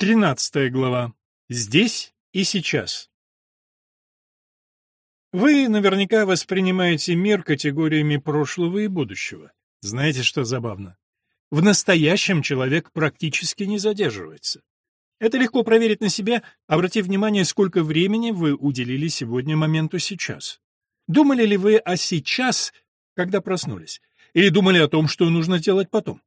Тринадцатая глава. Здесь и сейчас. Вы наверняка воспринимаете мир категориями прошлого и будущего. Знаете, что забавно? В настоящем человек практически не задерживается. Это легко проверить на себе, обратив внимание, сколько времени вы уделили сегодня моменту сейчас. Думали ли вы о сейчас, когда проснулись? Или думали о том, что нужно делать потом?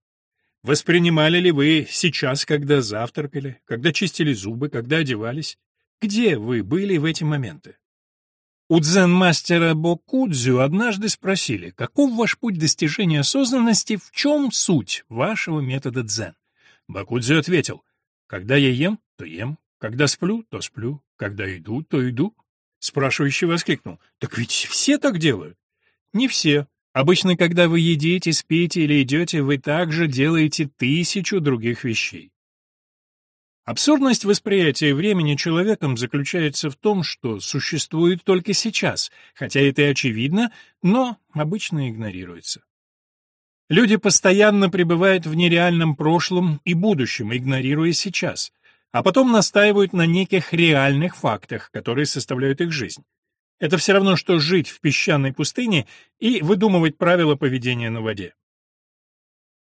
Воспринимали ли вы сейчас, когда завтракали, когда чистили зубы, когда одевались? Где вы были в эти моменты? У дзен-мастера Бокудзю однажды спросили, каков ваш путь достижения осознанности, в чем суть вашего метода дзен? Бокудзю ответил, когда я ем, то ем, когда сплю, то сплю, когда иду, то иду. Спрашивающий воскликнул, так ведь все так делают. Не все, Обычно, когда вы едите, спите или идете, вы также делаете тысячу других вещей. Абсурдность восприятия времени человеком заключается в том, что существует только сейчас, хотя это и очевидно, но обычно игнорируется. Люди постоянно пребывают в нереальном прошлом и будущем, игнорируя сейчас, а потом настаивают на неких реальных фактах, которые составляют их жизнь. Это все равно, что жить в песчаной пустыне и выдумывать правила поведения на воде.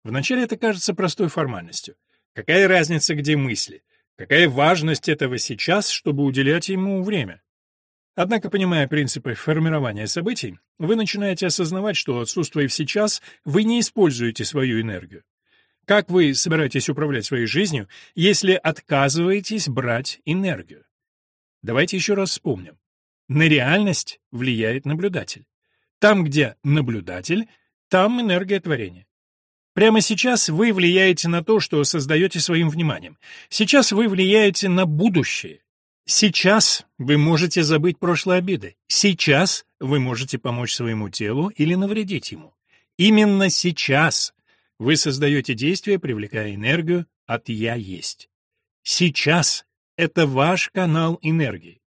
Вначале это кажется простой формальностью. Какая разница, где мысли? Какая важность этого сейчас, чтобы уделять ему время? Однако, понимая принципы формирования событий, вы начинаете осознавать, что, отсутствуя сейчас, вы не используете свою энергию. Как вы собираетесь управлять своей жизнью, если отказываетесь брать энергию? Давайте еще раз вспомним. На реальность влияет наблюдатель. Там, где наблюдатель, там энергия творения. Прямо сейчас вы влияете на то, что создаете своим вниманием. Сейчас вы влияете на будущее. Сейчас вы можете забыть прошлые обиды. Сейчас вы можете помочь своему телу или навредить ему. Именно сейчас вы создаете действие, привлекая энергию от «я есть». Сейчас — это ваш канал энергии.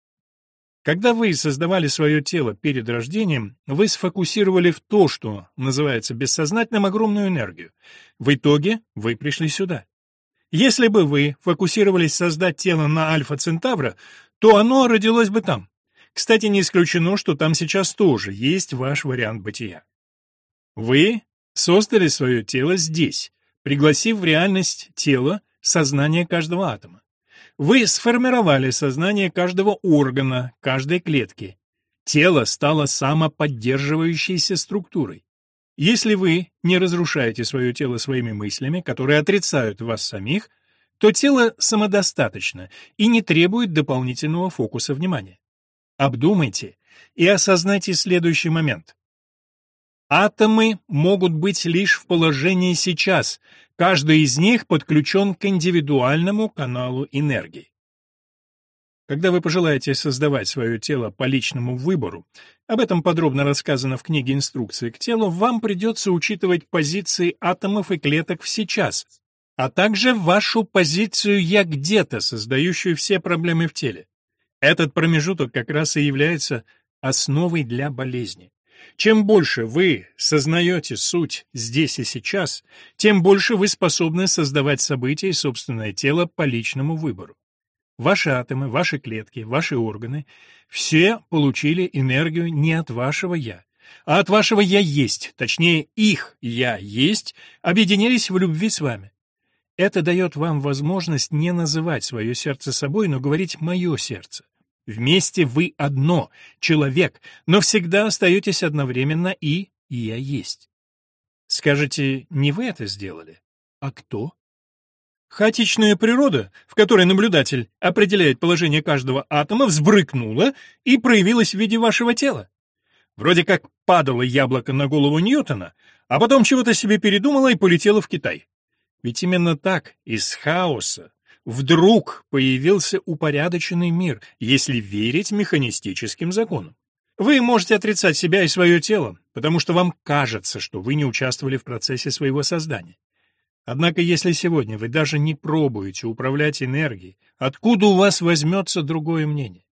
Когда вы создавали свое тело перед рождением, вы сфокусировали в то, что называется бессознательным, огромную энергию. В итоге вы пришли сюда. Если бы вы фокусировались создать тело на Альфа-Центавра, то оно родилось бы там. Кстати, не исключено, что там сейчас тоже есть ваш вариант бытия. Вы создали свое тело здесь, пригласив в реальность тело сознание каждого атома. Вы сформировали сознание каждого органа, каждой клетки. Тело стало самоподдерживающейся структурой. Если вы не разрушаете свое тело своими мыслями, которые отрицают вас самих, то тело самодостаточно и не требует дополнительного фокуса внимания. Обдумайте и осознайте следующий момент. Атомы могут быть лишь в положении сейчас, каждый из них подключен к индивидуальному каналу энергии. Когда вы пожелаете создавать свое тело по личному выбору, об этом подробно рассказано в книге «Инструкции к телу», вам придется учитывать позиции атомов и клеток в сейчас, а также вашу позицию «я где-то», создающую все проблемы в теле. Этот промежуток как раз и является основой для болезни. Чем больше вы сознаете суть здесь и сейчас, тем больше вы способны создавать события и собственное тело по личному выбору. Ваши атомы, ваши клетки, ваши органы — все получили энергию не от вашего «я», а от вашего «я есть», точнее, их «я есть», объединились в любви с вами. Это дает вам возможность не называть свое сердце собой, но говорить «моё сердце». Вместе вы одно, человек, но всегда остаетесь одновременно и «я есть». Скажете, не вы это сделали, а кто? Хаотичная природа, в которой наблюдатель определяет положение каждого атома, взбрыкнула и проявилась в виде вашего тела. Вроде как падало яблоко на голову Ньютона, а потом чего-то себе передумало и полетело в Китай. Ведь именно так, из хаоса, Вдруг появился упорядоченный мир, если верить механистическим законам. Вы можете отрицать себя и свое тело, потому что вам кажется, что вы не участвовали в процессе своего создания. Однако если сегодня вы даже не пробуете управлять энергией, откуда у вас возьмется другое мнение?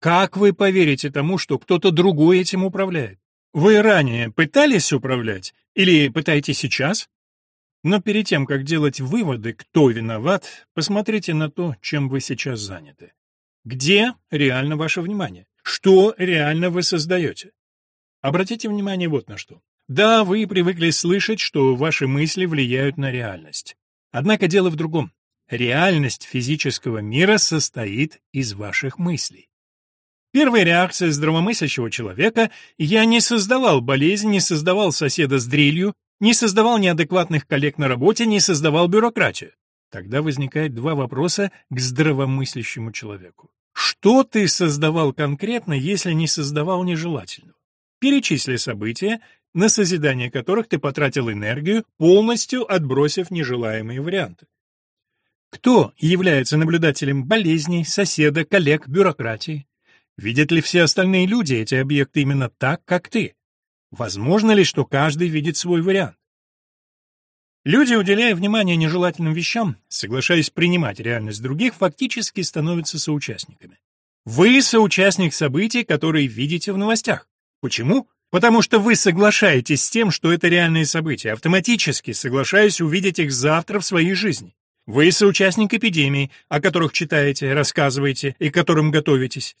Как вы поверите тому, что кто-то другой этим управляет? Вы ранее пытались управлять или пытаетесь сейчас? Но перед тем, как делать выводы, кто виноват, посмотрите на то, чем вы сейчас заняты. Где реально ваше внимание? Что реально вы создаете? Обратите внимание вот на что. Да, вы привыкли слышать, что ваши мысли влияют на реальность. Однако дело в другом. Реальность физического мира состоит из ваших мыслей. Первая реакция здравомыслящего человека – я не создавал болезнь, не создавал соседа с дрелью, не создавал неадекватных коллег на работе, не создавал бюрократию. Тогда возникает два вопроса к здравомыслящему человеку. Что ты создавал конкретно, если не создавал нежелательного? Перечисли события, на созидание которых ты потратил энергию, полностью отбросив нежелаемые варианты. Кто является наблюдателем болезней, соседа, коллег, бюрократии? Видят ли все остальные люди эти объекты именно так, как ты? Возможно ли, что каждый видит свой вариант? Люди, уделяя внимание нежелательным вещам, соглашаясь принимать реальность других, фактически становятся соучастниками. Вы соучастник событий, которые видите в новостях. Почему? Потому что вы соглашаетесь с тем, что это реальные события, автоматически соглашаясь увидеть их завтра в своей жизни. Вы соучастник эпидемий, о которых читаете, рассказываете и к которым готовитесь.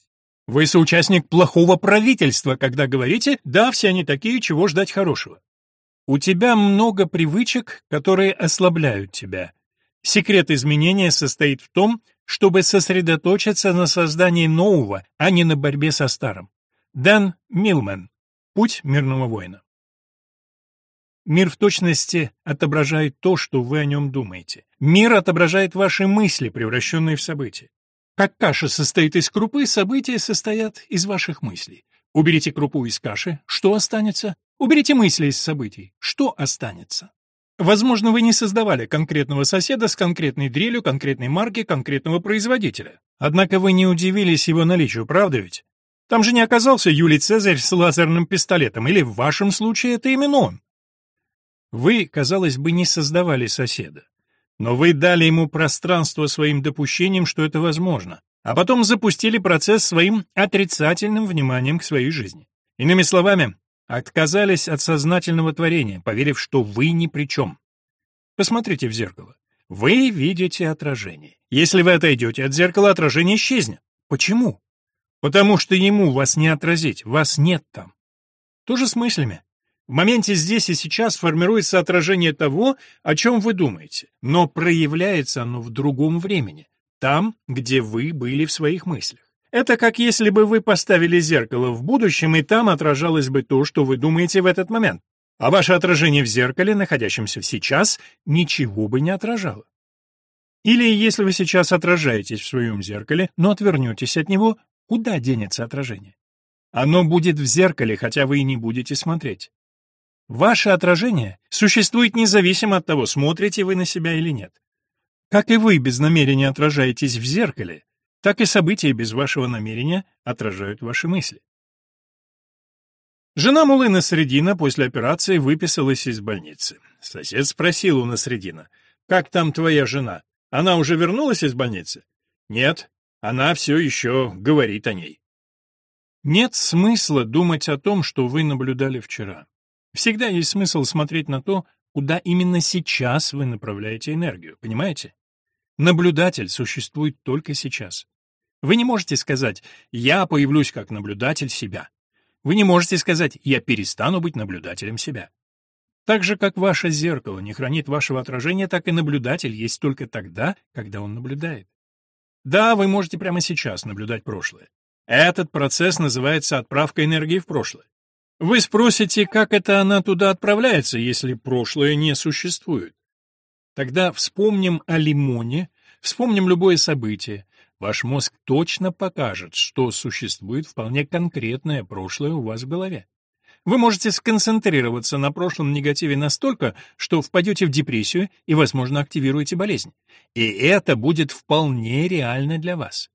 Вы соучастник плохого правительства, когда говорите «да, все они такие, чего ждать хорошего». У тебя много привычек, которые ослабляют тебя. Секрет изменения состоит в том, чтобы сосредоточиться на создании нового, а не на борьбе со старым. Дэн Милмен. Путь мирного воина. Мир в точности отображает то, что вы о нем думаете. Мир отображает ваши мысли, превращенные в события. Как каша состоит из крупы, события состоят из ваших мыслей. Уберите крупу из каши, что останется? Уберите мысли из событий, что останется? Возможно, вы не создавали конкретного соседа с конкретной дрелью, конкретной марки, конкретного производителя. Однако вы не удивились его наличию, правда ведь? Там же не оказался Юлий Цезарь с лазерным пистолетом, или в вашем случае это именно он. Вы, казалось бы, не создавали соседа. Но вы дали ему пространство своим допущением, что это возможно, а потом запустили процесс своим отрицательным вниманием к своей жизни. Иными словами, отказались от сознательного творения, поверив, что вы ни при чем. Посмотрите в зеркало. Вы видите отражение. Если вы отойдете от зеркала, отражение исчезнет. Почему? Потому что ему вас не отразить, вас нет там. То же с мыслями. В моменте здесь и сейчас формируется отражение того, о чем вы думаете, но проявляется оно в другом времени, там, где вы были в своих мыслях. Это как если бы вы поставили зеркало в будущем, и там отражалось бы то, что вы думаете в этот момент. А ваше отражение в зеркале, находящемся сейчас, ничего бы не отражало. Или если вы сейчас отражаетесь в своем зеркале, но отвернетесь от него, куда денется отражение? Оно будет в зеркале, хотя вы и не будете смотреть. Ваше отражение существует независимо от того, смотрите вы на себя или нет. Как и вы без намерения отражаетесь в зеркале, так и события без вашего намерения отражают ваши мысли. Жена Мулы Насредина после операции выписалась из больницы. Сосед спросил у Насредина, «Как там твоя жена? Она уже вернулась из больницы?» «Нет, она все еще говорит о ней». Нет смысла думать о том, что вы наблюдали вчера. Всегда есть смысл смотреть на то, куда именно сейчас вы направляете энергию, понимаете? Наблюдатель существует только сейчас. Вы не можете сказать «я появлюсь как наблюдатель себя». Вы не можете сказать «я перестану быть наблюдателем себя». Так же, как ваше зеркало не хранит вашего отражения, так и наблюдатель есть только тогда, когда он наблюдает. Да, вы можете прямо сейчас наблюдать прошлое. Этот процесс называется отправка энергии в прошлое. Вы спросите, как это она туда отправляется, если прошлое не существует? Тогда вспомним о лимоне, вспомним любое событие. Ваш мозг точно покажет, что существует вполне конкретное прошлое у вас в голове. Вы можете сконцентрироваться на прошлом негативе настолько, что впадете в депрессию и, возможно, активируете болезнь. И это будет вполне реально для вас.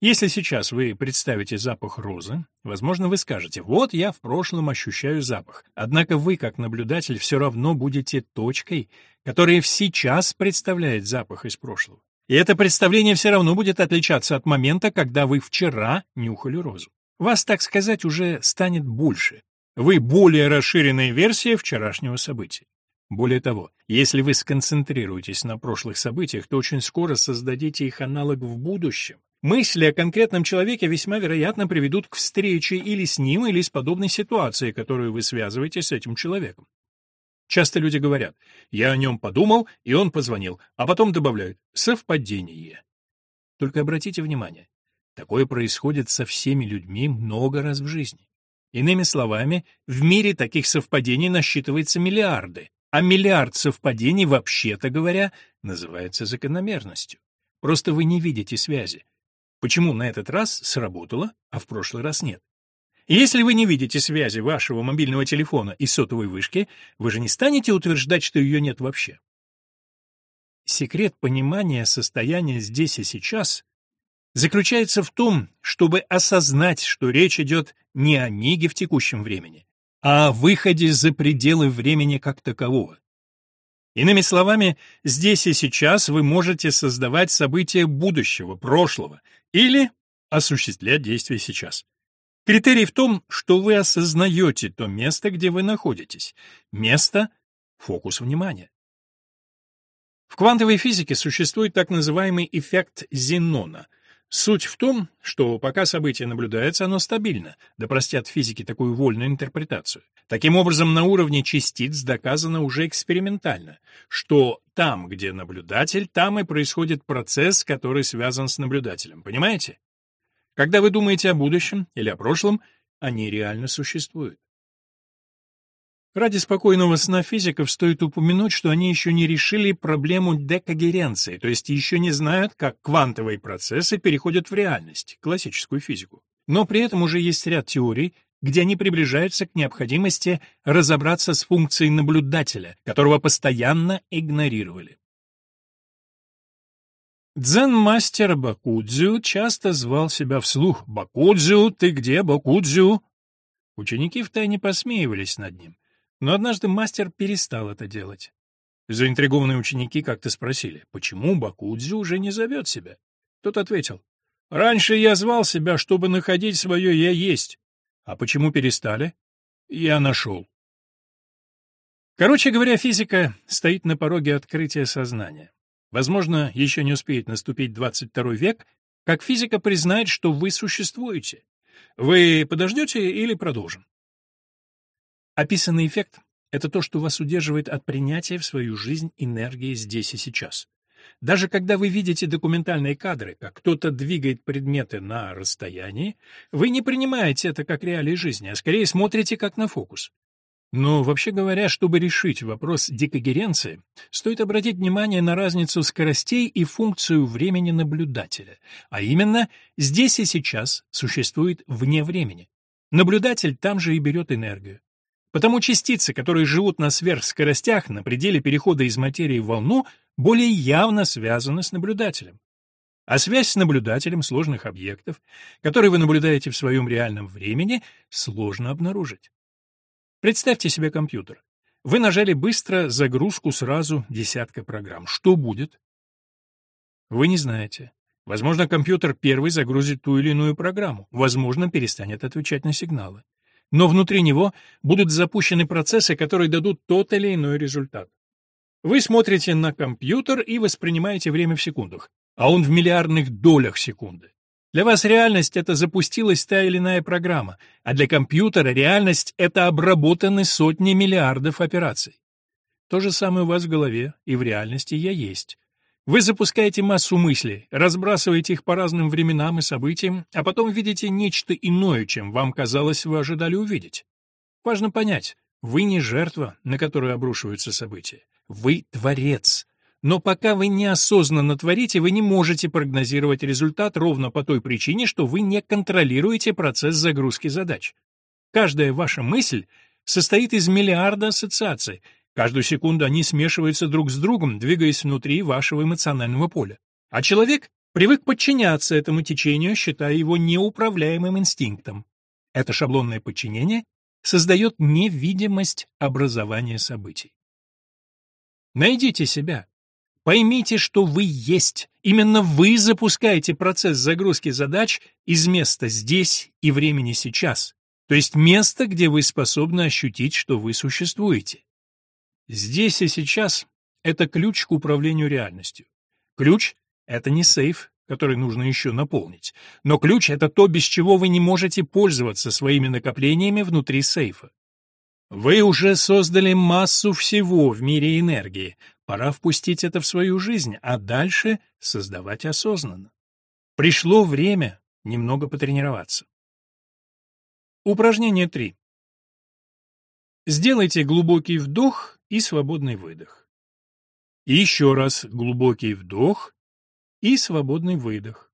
Если сейчас вы представите запах розы, возможно, вы скажете, вот я в прошлом ощущаю запах. Однако вы, как наблюдатель, все равно будете точкой, которая сейчас представляет запах из прошлого. И это представление все равно будет отличаться от момента, когда вы вчера нюхали розу. Вас, так сказать, уже станет больше. Вы более расширенная версия вчерашнего события. Более того, если вы сконцентрируетесь на прошлых событиях, то очень скоро создадите их аналог в будущем. Мысли о конкретном человеке весьма вероятно приведут к встрече или с ним, или с подобной ситуацией, которую вы связываете с этим человеком. Часто люди говорят «я о нем подумал, и он позвонил», а потом добавляют «совпадение». Только обратите внимание, такое происходит со всеми людьми много раз в жизни. Иными словами, в мире таких совпадений насчитывается миллиарды, а миллиард совпадений, вообще-то говоря, называется закономерностью. Просто вы не видите связи. Почему на этот раз сработало, а в прошлый раз нет? Если вы не видите связи вашего мобильного телефона и сотовой вышки, вы же не станете утверждать, что ее нет вообще. Секрет понимания состояния здесь и сейчас заключается в том, чтобы осознать, что речь идет не о миге в текущем времени, а о выходе за пределы времени как такового. Иными словами, здесь и сейчас вы можете создавать события будущего, прошлого, или осуществлять действия сейчас. Критерий в том, что вы осознаете то место, где вы находитесь. Место — фокус внимания. В квантовой физике существует так называемый эффект Зенона — Суть в том, что пока событие наблюдается, оно стабильно, да простят физики такую вольную интерпретацию. Таким образом, на уровне частиц доказано уже экспериментально, что там, где наблюдатель, там и происходит процесс, который связан с наблюдателем. Понимаете? Когда вы думаете о будущем или о прошлом, они реально существуют. Ради спокойного сна физиков стоит упомянуть, что они еще не решили проблему декогеренции, то есть еще не знают, как квантовые процессы переходят в реальность, классическую физику. Но при этом уже есть ряд теорий, где они приближаются к необходимости разобраться с функцией наблюдателя, которого постоянно игнорировали. Дзен-мастер Бакудзю часто звал себя вслух «Бакудзю, ты где, Бакудзю?» Ученики втайне посмеивались над ним. Но однажды мастер перестал это делать. Заинтригованные ученики как-то спросили, почему Бакудзю уже не зовет себя. Тот ответил, «Раньше я звал себя, чтобы находить свое «я есть». А почему перестали? Я нашел». Короче говоря, физика стоит на пороге открытия сознания. Возможно, еще не успеет наступить 22 век, как физика признает, что вы существуете. Вы подождете или продолжим? Описанный эффект — это то, что вас удерживает от принятия в свою жизнь энергии здесь и сейчас. Даже когда вы видите документальные кадры, как кто-то двигает предметы на расстоянии, вы не принимаете это как реалии жизни, а скорее смотрите как на фокус. Но, вообще говоря, чтобы решить вопрос декогеренции, стоит обратить внимание на разницу скоростей и функцию времени наблюдателя, а именно здесь и сейчас существует вне времени. Наблюдатель там же и берет энергию. Потому частицы, которые живут на сверхскоростях на пределе перехода из материи в волну, более явно связаны с наблюдателем. А связь с наблюдателем сложных объектов, которые вы наблюдаете в своем реальном времени, сложно обнаружить. Представьте себе компьютер. Вы нажали быстро загрузку сразу десятка программ. Что будет? Вы не знаете. Возможно, компьютер первый загрузит ту или иную программу, возможно, перестанет отвечать на сигналы но внутри него будут запущены процессы, которые дадут тот или иной результат. Вы смотрите на компьютер и воспринимаете время в секундах, а он в миллиардных долях секунды. Для вас реальность — это запустилась та или иная программа, а для компьютера реальность — это обработаны сотни миллиардов операций. То же самое у вас в голове и в реальности я есть. Вы запускаете массу мыслей, разбрасываете их по разным временам и событиям, а потом видите нечто иное, чем вам казалось вы ожидали увидеть. Важно понять, вы не жертва, на которую обрушиваются события. Вы творец. Но пока вы неосознанно творите, вы не можете прогнозировать результат ровно по той причине, что вы не контролируете процесс загрузки задач. Каждая ваша мысль состоит из миллиарда ассоциаций, Каждую секунду они смешиваются друг с другом, двигаясь внутри вашего эмоционального поля. А человек привык подчиняться этому течению, считая его неуправляемым инстинктом. Это шаблонное подчинение создает невидимость образования событий. Найдите себя. Поймите, что вы есть. Именно вы запускаете процесс загрузки задач из места здесь и времени сейчас, то есть места, где вы способны ощутить, что вы существуете. Здесь и сейчас — это ключ к управлению реальностью. Ключ — это не сейф, который нужно еще наполнить, но ключ — это то, без чего вы не можете пользоваться своими накоплениями внутри сейфа. Вы уже создали массу всего в мире энергии, пора впустить это в свою жизнь, а дальше создавать осознанно. Пришло время немного потренироваться. Упражнение 3. Сделайте глубокий вдох и свободный выдох. И еще раз глубокий вдох и свободный выдох.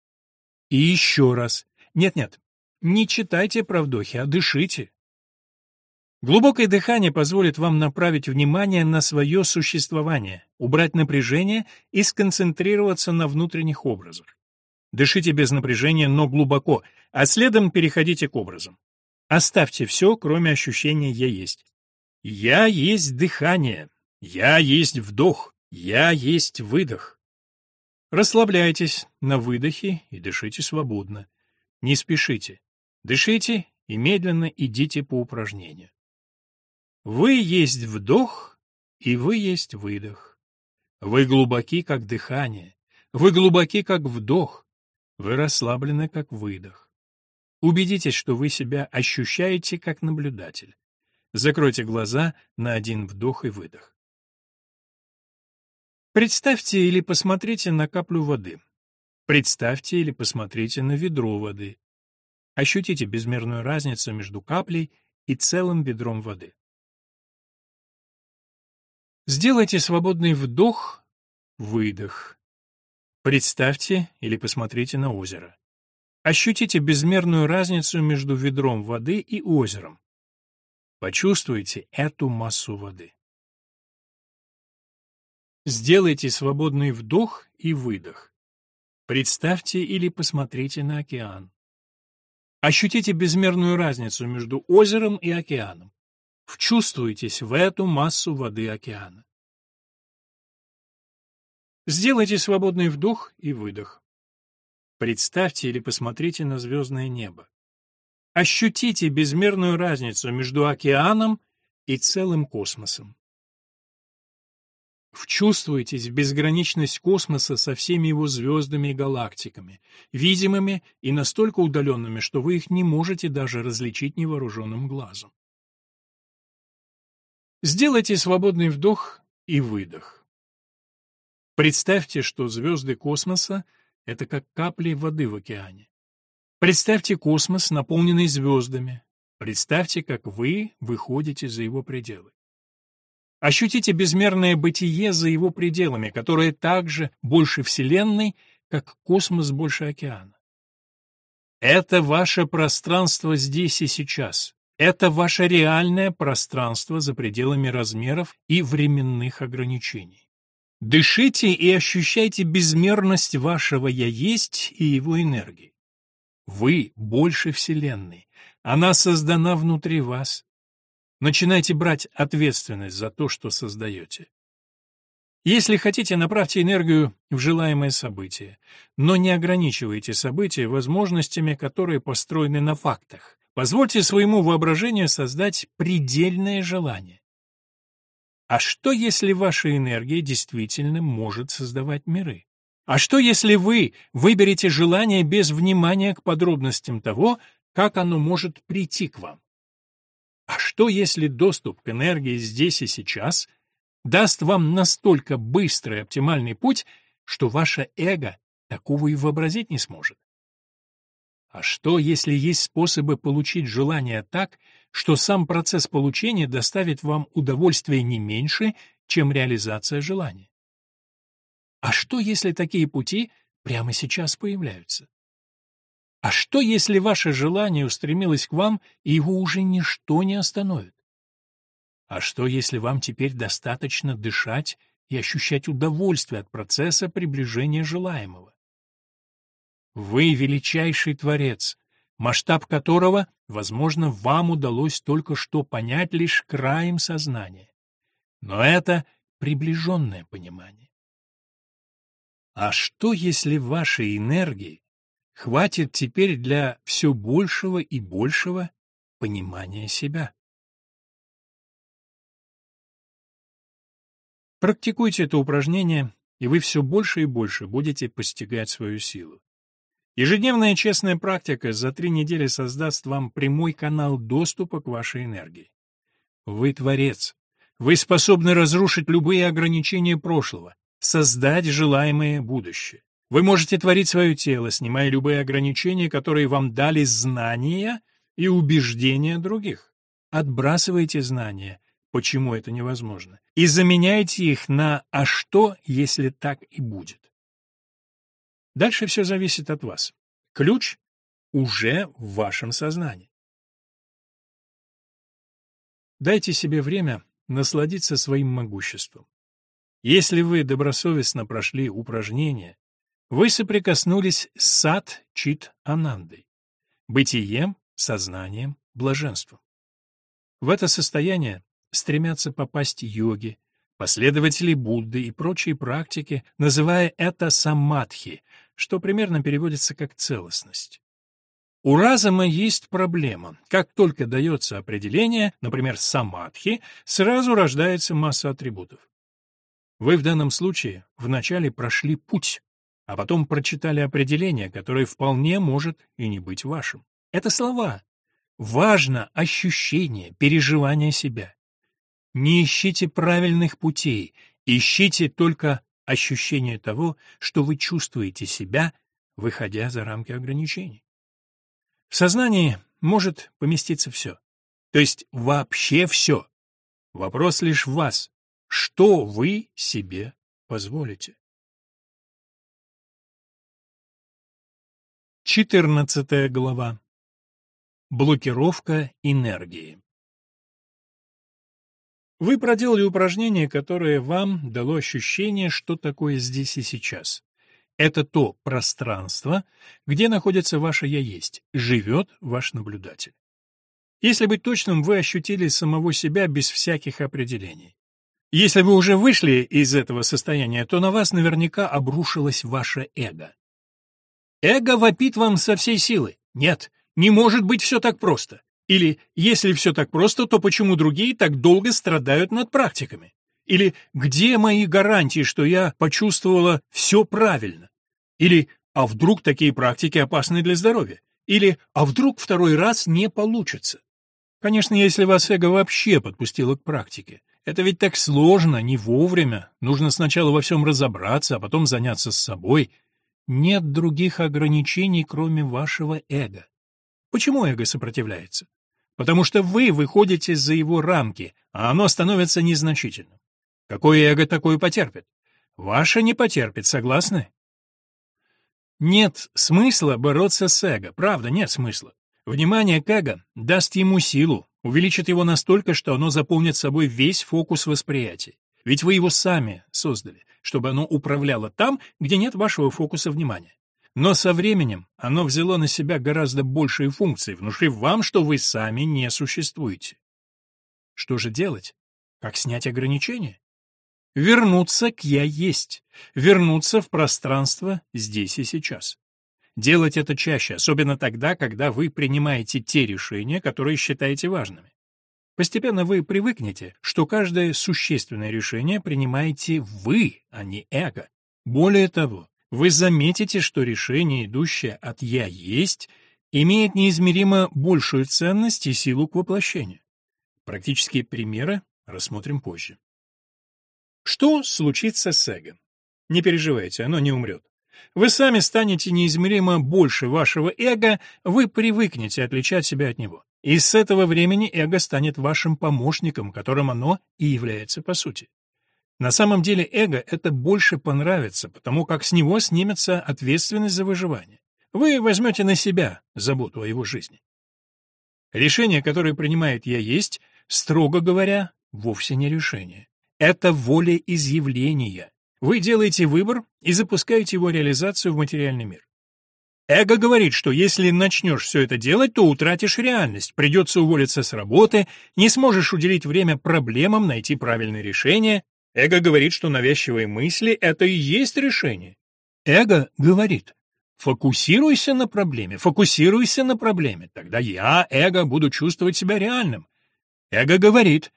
И еще раз. Нет-нет, не читайте про вдохи, а дышите. Глубокое дыхание позволит вам направить внимание на свое существование, убрать напряжение и сконцентрироваться на внутренних образах. Дышите без напряжения, но глубоко, а следом переходите к образам. Оставьте все, кроме ощущения «я есть». Я есть дыхание, я есть вдох, я есть выдох. Расслабляйтесь на выдохе и дышите свободно. Не спешите. Дышите и медленно идите по упражнению. Вы есть вдох, и вы есть выдох. Вы глубоки, как дыхание. Вы глубоки, как вдох. Вы расслаблены, как выдох. Убедитесь, что вы себя ощущаете как наблюдатель. Закройте глаза на один вдох и выдох. Представьте или посмотрите на каплю воды. Представьте или посмотрите на ведро воды. Ощутите безмерную разницу между каплей и целым ведром воды. Сделайте свободный вдох, выдох. Представьте или посмотрите на озеро. Ощутите безмерную разницу между ведром воды и озером. Почувствуйте эту массу воды. Сделайте свободный вдох и выдох. Представьте или посмотрите на океан. Ощутите безмерную разницу между озером и океаном. Вчувствуйтесь в эту массу воды океана. Сделайте свободный вдох и выдох. Представьте или посмотрите на звездное небо. Ощутите безмерную разницу между океаном и целым космосом. Вчувствуйтесь в безграничность космоса со всеми его звездами и галактиками, видимыми и настолько удаленными, что вы их не можете даже различить невооруженным глазом. Сделайте свободный вдох и выдох. Представьте, что звезды космоса — это как капли воды в океане. Представьте космос, наполненный звездами. Представьте, как вы выходите за его пределы. Ощутите безмерное бытие за его пределами, которое также больше Вселенной, как космос больше океана. Это ваше пространство здесь и сейчас. Это ваше реальное пространство за пределами размеров и временных ограничений. Дышите и ощущайте безмерность вашего «я есть» и его энергии. Вы больше Вселенной. Она создана внутри вас. Начинайте брать ответственность за то, что создаете. Если хотите, направьте энергию в желаемое событие, но не ограничивайте события возможностями, которые построены на фактах. Позвольте своему воображению создать предельное желание. А что, если ваша энергия действительно может создавать миры? А что, если вы выберете желание без внимания к подробностям того, как оно может прийти к вам? А что, если доступ к энергии здесь и сейчас даст вам настолько быстрый оптимальный путь, что ваше эго такого и вообразить не сможет? А что, если есть способы получить желание так, что сам процесс получения доставит вам удовольствие не меньше, чем реализация желания? А что, если такие пути прямо сейчас появляются? А что, если ваше желание устремилось к вам, и его уже ничто не остановит? А что, если вам теперь достаточно дышать и ощущать удовольствие от процесса приближения желаемого? Вы величайший творец, масштаб которого, возможно, вам удалось только что понять лишь краем сознания. Но это приближенное понимание. А что, если вашей энергии хватит теперь для все большего и большего понимания себя? Практикуйте это упражнение, и вы все больше и больше будете постигать свою силу. Ежедневная честная практика за три недели создаст вам прямой канал доступа к вашей энергии. Вы творец. Вы способны разрушить любые ограничения прошлого, создать желаемое будущее. Вы можете творить свое тело, снимая любые ограничения, которые вам дали знания и убеждения других. Отбрасывайте знания, почему это невозможно, и заменяйте их на «а что, если так и будет?». Дальше все зависит от вас. Ключ уже в вашем сознании. Дайте себе время насладиться своим могуществом. Если вы добросовестно прошли упражнения, вы соприкоснулись с сад-чит-анандой, бытием, сознанием, блаженством. В это состояние стремятся попасть йоги, последователи Будды и прочие практики, называя это самадхи, что примерно переводится как целостность. У разума есть проблема. Как только дается определение, например, самадхи, сразу рождается масса атрибутов. Вы в данном случае вначале прошли путь, а потом прочитали определение, которое вполне может и не быть вашим. Это слова. Важно ощущение, переживание себя. Не ищите правильных путей, ищите только ощущение того, что вы чувствуете себя, выходя за рамки ограничений. В сознании может поместиться все. То есть вообще все. Вопрос лишь в вас. Что вы себе позволите? Четырнадцатая глава. Блокировка энергии. Вы проделали упражнение, которое вам дало ощущение, что такое здесь и сейчас. Это то пространство, где находится ваше «я есть», живет ваш наблюдатель. Если быть точным, вы ощутили самого себя без всяких определений. Если вы уже вышли из этого состояния, то на вас наверняка обрушилось ваше эго. Эго вопит вам со всей силы. Нет, не может быть все так просто. Или, если все так просто, то почему другие так долго страдают над практиками? Или где мои гарантии, что я почувствовала все правильно? Или а вдруг такие практики опасны для здоровья? Или а вдруг второй раз не получится? Конечно, если вас эго вообще подпустило к практике. Это ведь так сложно, не вовремя. Нужно сначала во всем разобраться, а потом заняться с собой. Нет других ограничений, кроме вашего эго. Почему эго сопротивляется? Потому что вы выходите за его рамки, а оно становится незначительным. Какое эго такое потерпит? Ваше не потерпит, согласны? Нет смысла бороться с эго, правда, нет смысла. Внимание к эго даст ему силу, увеличит его настолько, что оно заполнит собой весь фокус восприятия. Ведь вы его сами создали, чтобы оно управляло там, где нет вашего фокуса внимания. Но со временем оно взяло на себя гораздо большие функции, внушив вам, что вы сами не существуете. Что же делать? Как снять ограничения? Вернуться к «я есть», вернуться в пространство здесь и сейчас. Делать это чаще, особенно тогда, когда вы принимаете те решения, которые считаете важными. Постепенно вы привыкнете, что каждое существенное решение принимаете вы, а не эго. Более того, вы заметите, что решение, идущее от «я есть», имеет неизмеримо большую ценность и силу к воплощению. Практические примеры рассмотрим позже. Что случится с эго? Не переживайте, оно не умрет. Вы сами станете неизмеримо больше вашего эго, вы привыкнете отличать себя от него. И с этого времени эго станет вашим помощником, которым оно и является по сути. На самом деле эго это больше понравится, потому как с него снимется ответственность за выживание. Вы возьмете на себя заботу о его жизни. Решение, которое принимает «я есть», строго говоря, вовсе не решение. Это воля изъявления. Вы делаете выбор и запускаете его реализацию в материальный мир. Эго говорит, что если начнешь все это делать, то утратишь реальность, придется уволиться с работы, не сможешь уделить время проблемам, найти правильное решение, Эго говорит, что навязчивые мысли — это и есть решение. Эго говорит, фокусируйся на проблеме, фокусируйся на проблеме, тогда я, эго, буду чувствовать себя реальным. Эго говорит,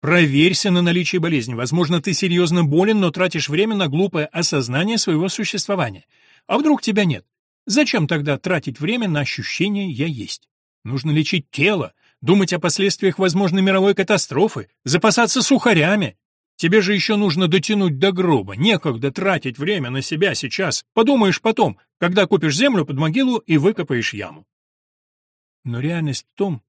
Проверься на наличие болезни. Возможно, ты серьезно болен, но тратишь время на глупое осознание своего существования. А вдруг тебя нет? Зачем тогда тратить время на ощущение «я есть»? Нужно лечить тело, думать о последствиях возможной мировой катастрофы, запасаться сухарями. Тебе же еще нужно дотянуть до гроба, некогда тратить время на себя сейчас. Подумаешь потом, когда купишь землю под могилу и выкопаешь яму. Но реальность в том,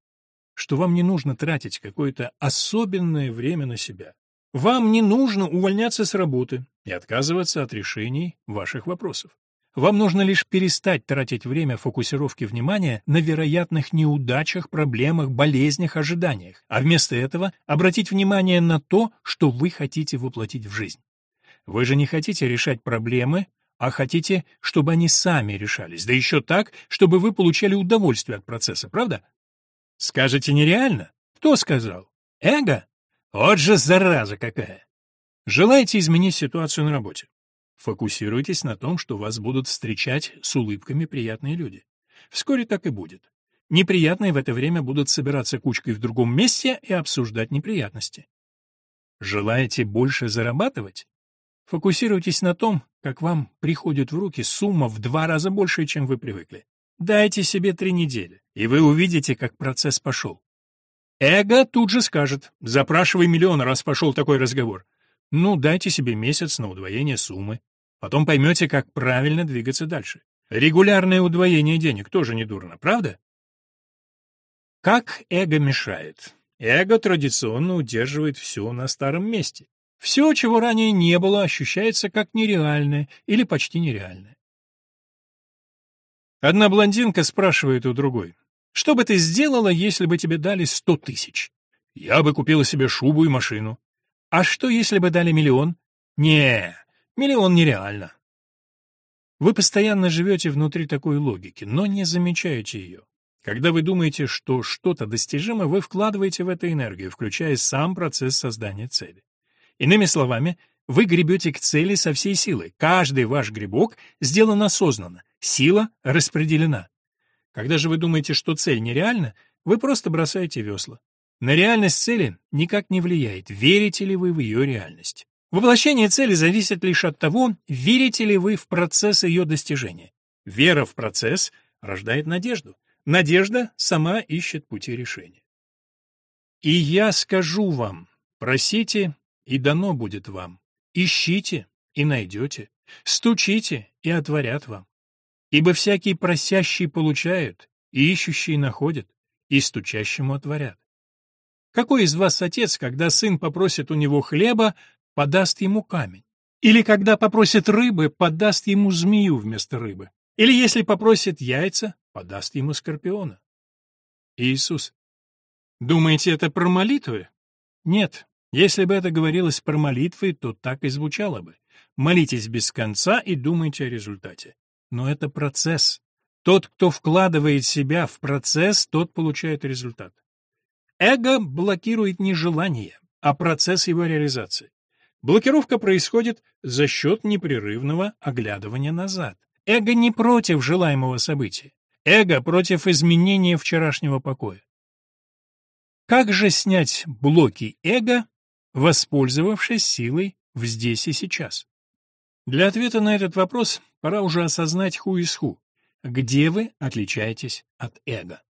что вам не нужно тратить какое-то особенное время на себя. Вам не нужно увольняться с работы и отказываться от решений ваших вопросов. Вам нужно лишь перестать тратить время фокусировки внимания на вероятных неудачах, проблемах, болезнях, ожиданиях, а вместо этого обратить внимание на то, что вы хотите воплотить в жизнь. Вы же не хотите решать проблемы, а хотите, чтобы они сами решались, да еще так, чтобы вы получали удовольствие от процесса, правда? Скажете нереально? Кто сказал? Эго? Вот же зараза какая! Желаете изменить ситуацию на работе? Фокусируйтесь на том, что вас будут встречать с улыбками приятные люди. Вскоре так и будет. Неприятные в это время будут собираться кучкой в другом месте и обсуждать неприятности. Желаете больше зарабатывать? Фокусируйтесь на том, как вам приходит в руки сумма в два раза больше, чем вы привыкли. Дайте себе три недели, и вы увидите, как процесс пошел. Эго тут же скажет, запрашивай миллион, раз пошел такой разговор. Ну, дайте себе месяц на удвоение суммы. Потом поймете, как правильно двигаться дальше. Регулярное удвоение денег тоже не дурно, правда? Как эго мешает? Эго традиционно удерживает все на старом месте. Все, чего ранее не было, ощущается как нереальное или почти нереальное. Одна блондинка спрашивает у другой, «Что бы ты сделала, если бы тебе дали сто тысяч?» «Я бы купила себе шубу и машину». «А что, если бы дали миллион?» «Не, Миллион нереально. Вы постоянно живете внутри такой логики, но не замечаете ее. Когда вы думаете, что что-то достижимо, вы вкладываете в это энергию, включая сам процесс создания цели. Иными словами, вы гребете к цели со всей силой. Каждый ваш грибок сделан осознанно, сила распределена. Когда же вы думаете, что цель нереальна, вы просто бросаете весла. На реальность цели никак не влияет, верите ли вы в ее реальность. Воплощение цели зависит лишь от того, верите ли вы в процесс ее достижения. Вера в процесс рождает надежду. Надежда сама ищет пути решения. И я скажу вам, просите, и дано будет вам. Ищите, и найдете. Стучите, и отворят вам. Ибо всякий просящий получают, и ищущий находят, и стучащему отворят. Какой из вас отец, когда сын попросит у него хлеба, подаст ему камень. Или когда попросит рыбы, подаст ему змею вместо рыбы. Или если попросит яйца, подаст ему скорпиона. Иисус. Думаете, это про молитвы? Нет. Если бы это говорилось про молитвы, то так и звучало бы. Молитесь без конца и думайте о результате. Но это процесс. Тот, кто вкладывает себя в процесс, тот получает результат. Эго блокирует не желание, а процесс его реализации. Блокировка происходит за счет непрерывного оглядывания назад. Эго не против желаемого события. Эго против изменения вчерашнего покоя. Как же снять блоки эго, воспользовавшись силой в здесь и сейчас? Для ответа на этот вопрос пора уже осознать ху из ху. Где вы отличаетесь от эго?